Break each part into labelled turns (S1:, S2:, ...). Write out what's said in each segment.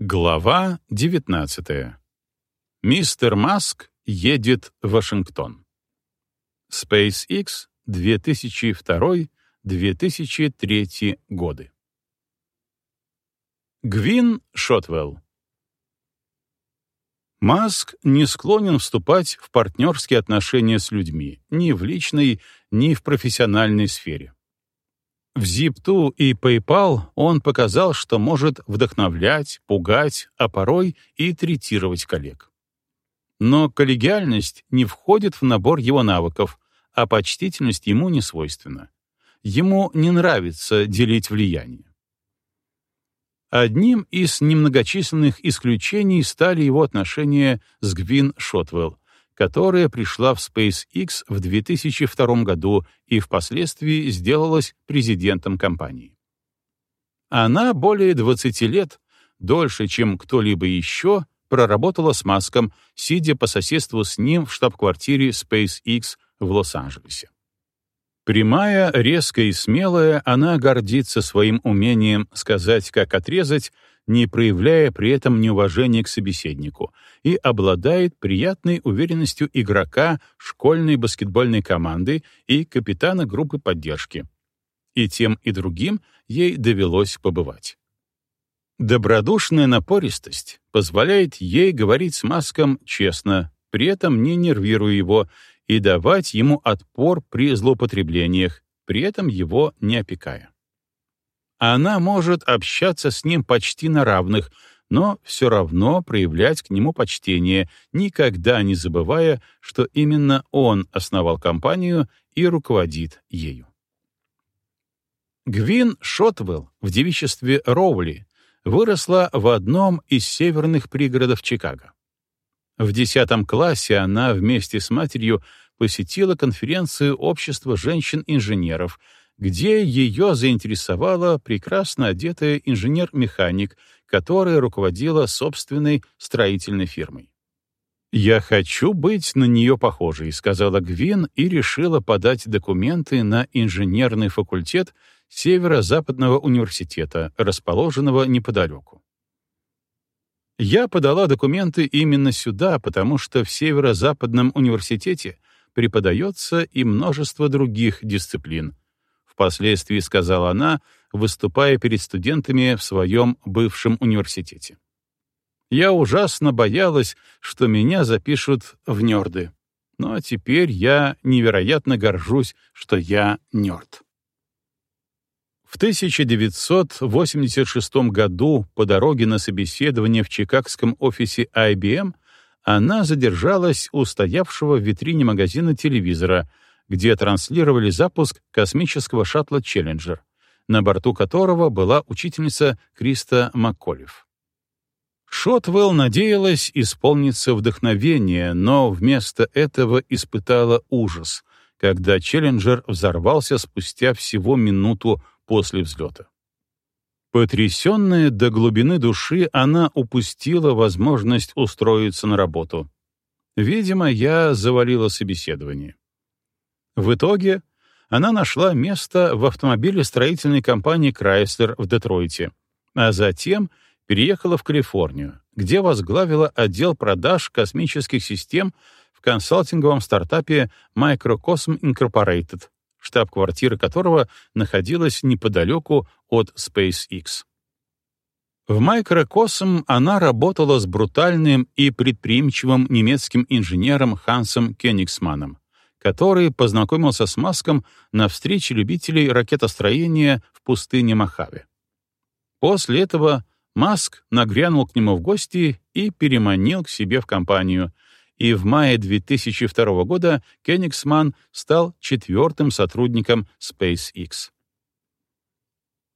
S1: Глава 19. Мистер Маск едет в Вашингтон. SpaceX 2002-2003 годы. Гвин Шотвелл. Маск не склонен вступать в партнерские отношения с людьми ни в личной, ни в профессиональной сфере. В Zip2 и PayPal он показал, что может вдохновлять, пугать, а порой и третировать коллег. Но коллегиальность не входит в набор его навыков, а почтительность ему не свойственна. Ему не нравится делить влияние. Одним из немногочисленных исключений стали его отношения с Гвин Шотвелл, которая пришла в SpaceX в 2002 году и впоследствии сделалась президентом компании. Она более 20 лет, дольше, чем кто-либо еще, проработала с Маском, сидя по соседству с ним в штаб-квартире SpaceX в Лос-Анджелесе. Прямая, резкая и смелая, она гордится своим умением сказать, как отрезать, не проявляя при этом неуважения к собеседнику, и обладает приятной уверенностью игрока школьной баскетбольной команды и капитана группы поддержки. И тем, и другим ей довелось побывать. Добродушная напористость позволяет ей говорить с Маском честно, при этом не нервируя его, и давать ему отпор при злоупотреблениях, при этом его не опекая. Она может общаться с ним почти на равных, но все равно проявлять к нему почтение, никогда не забывая, что именно он основал компанию и руководит ею. Гвин Шотвелл в девичестве Роули выросла в одном из северных пригородов Чикаго. В десятом классе она вместе с матерью посетила конференцию Общества женщин-инженеров, где ее заинтересовала прекрасно одетая инженер-механик, которая руководила собственной строительной фирмой. «Я хочу быть на нее похожей», — сказала Гвин и решила подать документы на инженерный факультет Северо-Западного университета, расположенного неподалеку. Я подала документы именно сюда, потому что в Северо-Западном университете преподается и множество других дисциплин, впоследствии сказала она, выступая перед студентами в своем бывшем университете. Я ужасно боялась, что меня запишут в нерды. Но теперь я невероятно горжусь, что я нерд. В 1986 году по дороге на собеседование в чикагском офисе IBM она задержалась у стоявшего в витрине магазина телевизора, где транслировали запуск космического шаттла «Челленджер», на борту которого была учительница Криста Макколев. Шотвелл надеялась исполниться вдохновение, но вместо этого испытала ужас, когда «Челленджер» взорвался спустя всего минуту после взлета. Потрясенная до глубины души, она упустила возможность устроиться на работу. Видимо, я завалила собеседование. В итоге она нашла место в автомобилестроительной компании Chrysler в Детройте, а затем переехала в Калифорнию, где возглавила отдел продаж космических систем в консалтинговом стартапе Microcosm Incorporated, штаб-квартира которого находилась неподалеку от SpaceX. В Microcosm она работала с брутальным и предприимчивым немецким инженером Хансом Кенигсманом, который познакомился с Маском на встрече любителей ракетостроения в пустыне Мохаве. После этого Маск нагрянул к нему в гости и переманил к себе в компанию, и в мае 2002 года Кенигсман стал четвертым сотрудником SpaceX.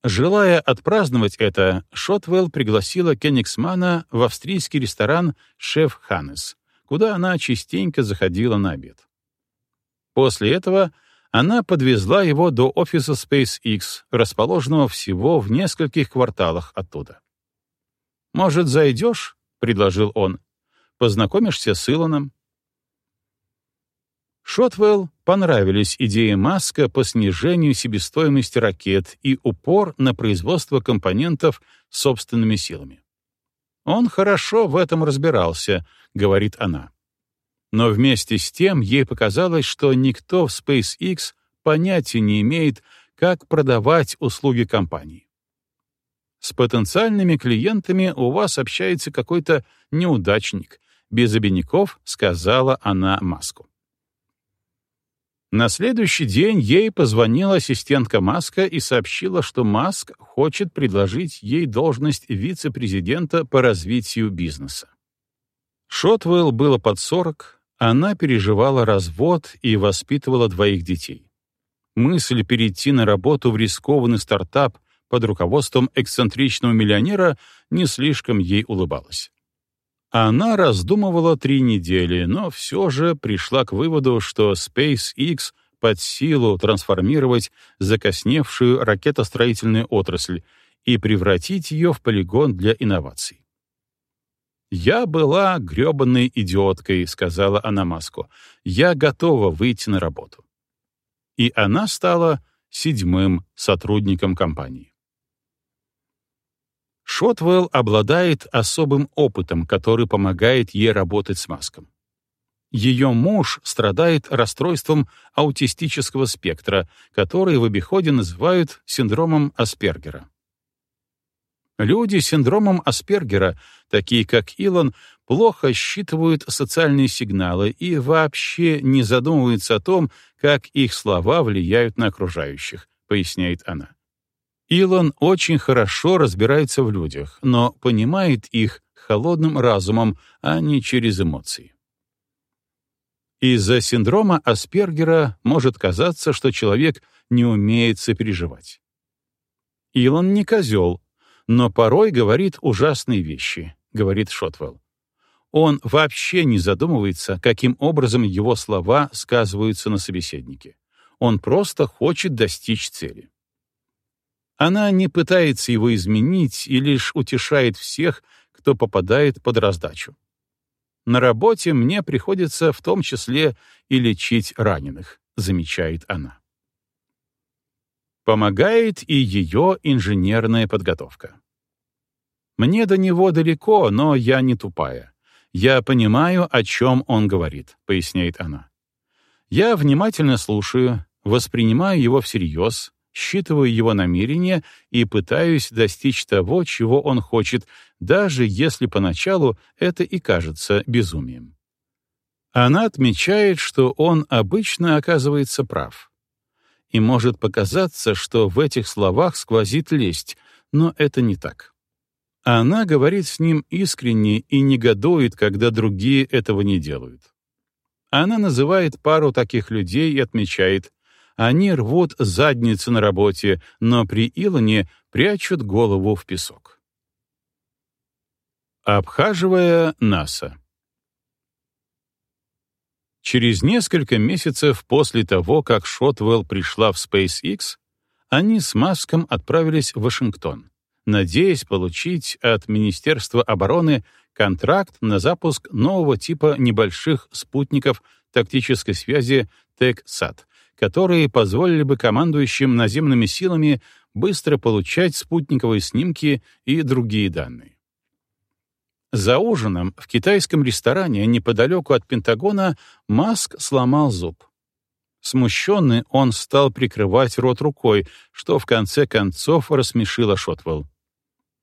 S1: Желая отпраздновать это, Шотвелл пригласила Кенигсмана в австрийский ресторан «Шеф Ханнес», куда она частенько заходила на обед. После этого она подвезла его до офиса SpaceX, расположенного всего в нескольких кварталах оттуда. «Может, зайдешь?» — предложил он. «Познакомишься с Илоном?» Шотвелл понравились идеи Маска по снижению себестоимости ракет и упор на производство компонентов собственными силами. Он хорошо в этом разбирался, говорит она. Но вместе с тем ей показалось, что никто в SpaceX понятия не имеет, как продавать услуги компании. С потенциальными клиентами у вас общается какой-то неудачник, без обиняков, сказала она Маску. На следующий день ей позвонила ассистентка Маска и сообщила, что Маск хочет предложить ей должность вице-президента по развитию бизнеса. Шотвелл было под 40, она переживала развод и воспитывала двоих детей. Мысль перейти на работу в рискованный стартап под руководством эксцентричного миллионера не слишком ей улыбалась. Она раздумывала три недели, но все же пришла к выводу, что SpaceX под силу трансформировать закосневшую ракетостроительную отрасль и превратить ее в полигон для инноваций. «Я была грёбаной идиоткой», — сказала она Маску. «Я готова выйти на работу». И она стала седьмым сотрудником компании. Шотвелл обладает особым опытом, который помогает ей работать с Маском. Ее муж страдает расстройством аутистического спектра, который в обиходе называют синдромом Аспергера. Люди с синдромом Аспергера, такие как Илон, плохо считывают социальные сигналы и вообще не задумываются о том, как их слова влияют на окружающих, поясняет она. Илон очень хорошо разбирается в людях, но понимает их холодным разумом, а не через эмоции. Из-за синдрома Аспергера может казаться, что человек не умеет сопереживать. Илон не козел, но порой говорит ужасные вещи, говорит Шотвелл. Он вообще не задумывается, каким образом его слова сказываются на собеседнике. Он просто хочет достичь цели. Она не пытается его изменить и лишь утешает всех, кто попадает под раздачу. На работе мне приходится в том числе и лечить раненых, замечает она. Помогает и ее инженерная подготовка. Мне до него далеко, но я не тупая. Я понимаю, о чем он говорит, поясняет она. Я внимательно слушаю, воспринимаю его всерьез, считываю его намерения и пытаюсь достичь того, чего он хочет, даже если поначалу это и кажется безумием. Она отмечает, что он обычно оказывается прав. И может показаться, что в этих словах сквозит лесть, но это не так. Она говорит с ним искренне и негодует, когда другие этого не делают. Она называет пару таких людей и отмечает, они рвут задницы на работе, но при Илоне прячут голову в песок. Обхаживая НАСА Через несколько месяцев после того, как Шотвелл пришла в SpaceX, они с Маском отправились в Вашингтон, надеясь получить от Министерства обороны контракт на запуск нового типа небольших спутников тактической связи TechSat, которые позволили бы командующим наземными силами быстро получать спутниковые снимки и другие данные. За ужином в китайском ресторане неподалеку от Пентагона Маск сломал зуб. Смущенный, он стал прикрывать рот рукой, что в конце концов рассмешило Шотвелл.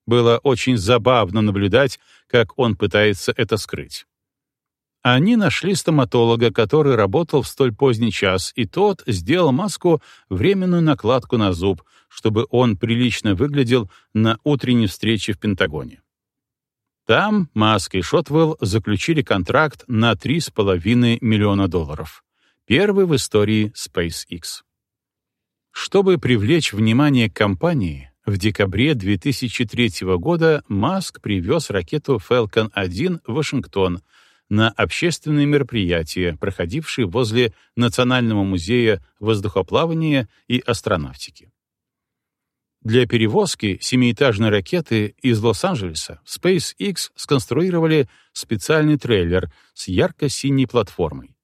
S1: Было очень забавно наблюдать, как он пытается это скрыть. Они нашли стоматолога, который работал в столь поздний час, и тот сделал маску временную накладку на зуб, чтобы он прилично выглядел на утренней встрече в Пентагоне. Там Маск и Шотвелл заключили контракт на 3,5 миллиона долларов. Первый в истории SpaceX. Чтобы привлечь внимание компании, в декабре 2003 года Маск привез ракету Falcon 1 в Вашингтон — на общественные мероприятия, проходившие возле Национального музея воздухоплавания и астронавтики. Для перевозки семиэтажной ракеты из Лос-Анджелеса SpaceX сконструировали специальный трейлер с ярко-синей платформой.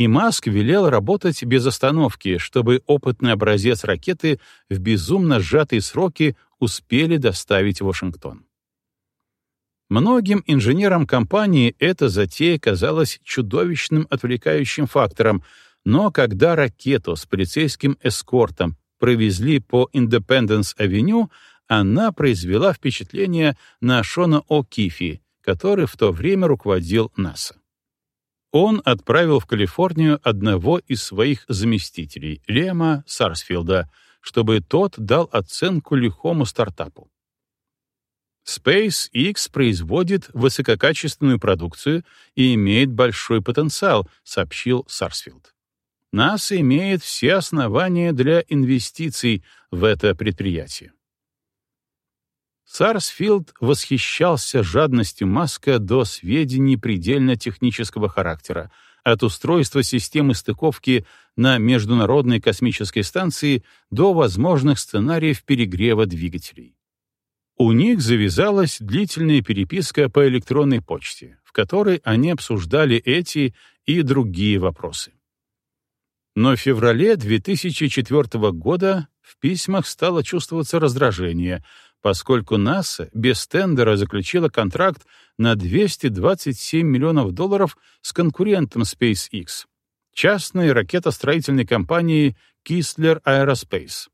S1: И Маск велел работать без остановки, чтобы опытный образец ракеты в безумно сжатые сроки успели доставить в Вашингтон. Многим инженерам компании эта затея казалась чудовищным отвлекающим фактором, но когда ракету с полицейским эскортом провезли по Индепенденс-авеню, она произвела впечатление на Шона О'Кифи, который в то время руководил НАСА. Он отправил в Калифорнию одного из своих заместителей, Лема Сарсфилда, чтобы тот дал оценку лихому стартапу. SpaceX производит высококачественную продукцию и имеет большой потенциал, сообщил Сарсфилд. НАСА имеет все основания для инвестиций в это предприятие. Сарсфилд восхищался жадностью Маска до сведений предельно технического характера, от устройства системы стыковки на Международной космической станции до возможных сценариев перегрева двигателей. У них завязалась длительная переписка по электронной почте, в которой они обсуждали эти и другие вопросы. Но в феврале 2004 года в письмах стало чувствоваться раздражение, поскольку НАСА без тендера заключила контракт на 227 миллионов долларов с конкурентом SpaceX, частной ракетостроительной компанией Kistler Aerospace.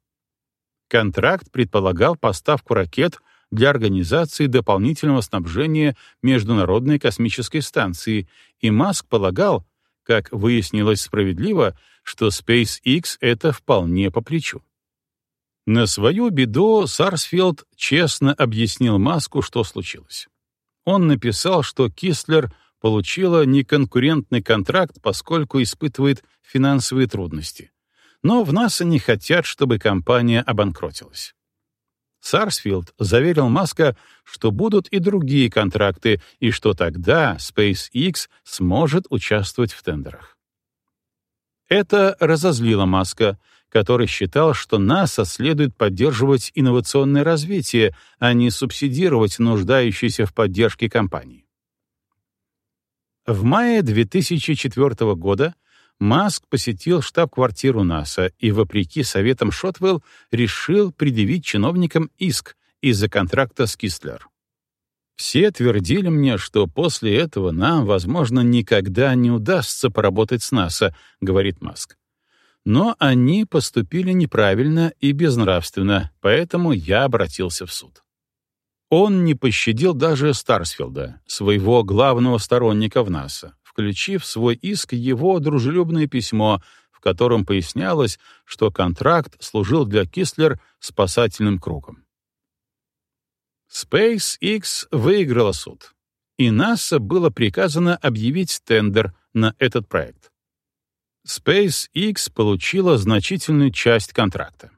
S1: Контракт предполагал поставку ракет для организации дополнительного снабжения Международной космической станции, и Маск полагал, как выяснилось справедливо, что SpaceX это вполне по плечу. На свою беду Сарсфилд честно объяснил Маску, что случилось. Он написал, что Кистлер получила неконкурентный контракт, поскольку испытывает финансовые трудности. Но в НАСА не хотят, чтобы компания обанкротилась. Сарсфилд заверил Маска, что будут и другие контракты, и что тогда SpaceX сможет участвовать в тендерах. Это разозлило Маска, который считал, что НАСА следует поддерживать инновационное развитие, а не субсидировать нуждающиеся в поддержке компании. В мае 2004 года Маск посетил штаб-квартиру НАСА и, вопреки советам Шотвелл, решил предъявить чиновникам иск из-за контракта с Кистлер. Все твердили мне, что после этого нам, возможно, никогда не удастся поработать с НАСА, говорит Маск. Но они поступили неправильно и безнравственно, поэтому я обратился в суд. Он не пощадил даже Старсфилда, своего главного сторонника в НАСА, включив в свой иск его дружелюбное письмо, в котором пояснялось, что контракт служил для Кислер спасательным кругом. SpaceX выиграла суд, и НАСА было приказано объявить тендер на этот проект. SpaceX получила значительную часть контракта.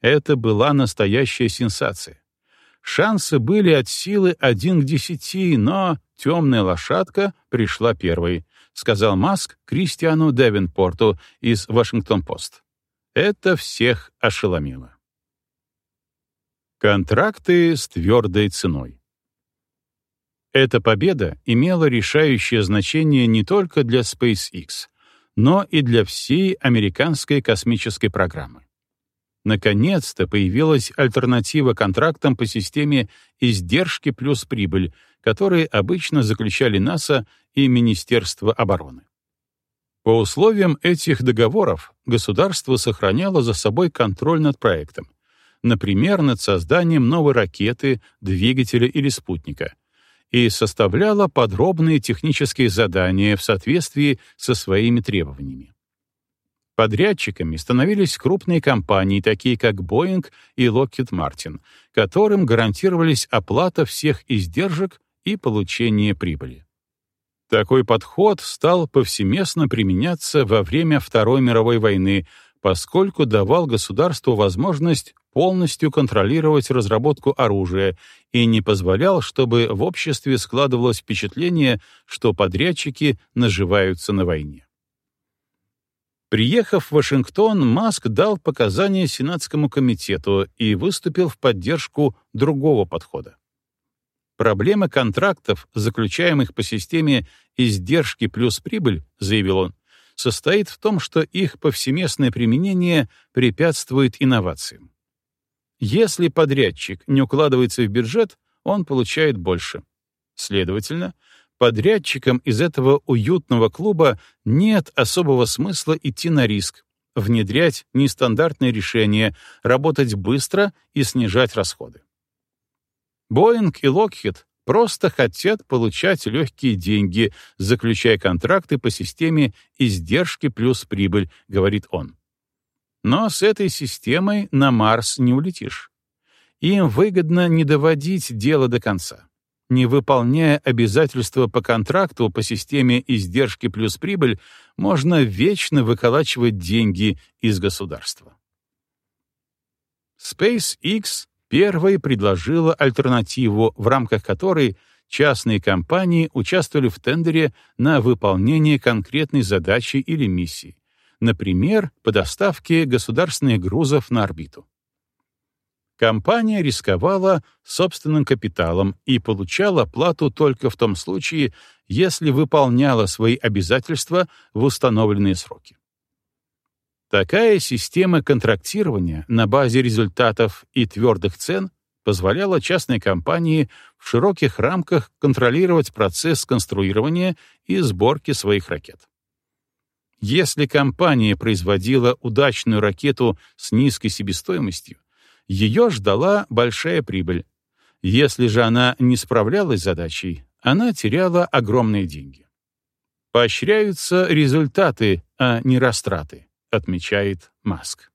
S1: Это была настоящая сенсация. Шансы были от силы 1 к 10, но темная лошадка пришла первой, сказал Маск Кристиану Девинпорту из Вашингтон-Пост. Это всех ошеломило. Контракты с твердой ценой. Эта победа имела решающее значение не только для SpaceX, но и для всей американской космической программы. Наконец-то появилась альтернатива контрактам по системе издержки плюс прибыль, которые обычно заключали НАСА и Министерство обороны. По условиям этих договоров государство сохраняло за собой контроль над проектом, например, над созданием новой ракеты, двигателя или спутника — и составляла подробные технические задания в соответствии со своими требованиями. Подрядчиками становились крупные компании, такие как Boeing и Lockheed Martin, которым гарантировались оплата всех издержек и получение прибыли. Такой подход стал повсеместно применяться во время Второй мировой войны, поскольку давал государству возможность полностью контролировать разработку оружия и не позволял, чтобы в обществе складывалось впечатление, что подрядчики наживаются на войне. Приехав в Вашингтон, Маск дал показания Сенатскому комитету и выступил в поддержку другого подхода. Проблема контрактов, заключаемых по системе издержки плюс прибыль, заявил он, состоит в том, что их повсеместное применение препятствует инновациям. Если подрядчик не укладывается в бюджет, он получает больше. Следовательно, подрядчикам из этого уютного клуба нет особого смысла идти на риск, внедрять нестандартные решения, работать быстро и снижать расходы. Боинг и Локхит просто хотят получать легкие деньги, заключая контракты по системе издержки плюс прибыль, говорит он. Но с этой системой на Марс не улетишь. Им выгодно не доводить дело до конца не выполняя обязательства по контракту по системе издержки плюс прибыль, можно вечно выколачивать деньги из государства. SpaceX первой предложила альтернативу, в рамках которой частные компании участвовали в тендере на выполнение конкретной задачи или миссии, например, по доставке государственных грузов на орбиту. Компания рисковала собственным капиталом и получала плату только в том случае, если выполняла свои обязательства в установленные сроки. Такая система контрактирования на базе результатов и твердых цен позволяла частной компании в широких рамках контролировать процесс конструирования и сборки своих ракет. Если компания производила удачную ракету с низкой себестоимостью, ее ждала большая прибыль. Если же она не справлялась с задачей, она теряла огромные деньги. Поощряются результаты, а не растраты, отмечает Маск.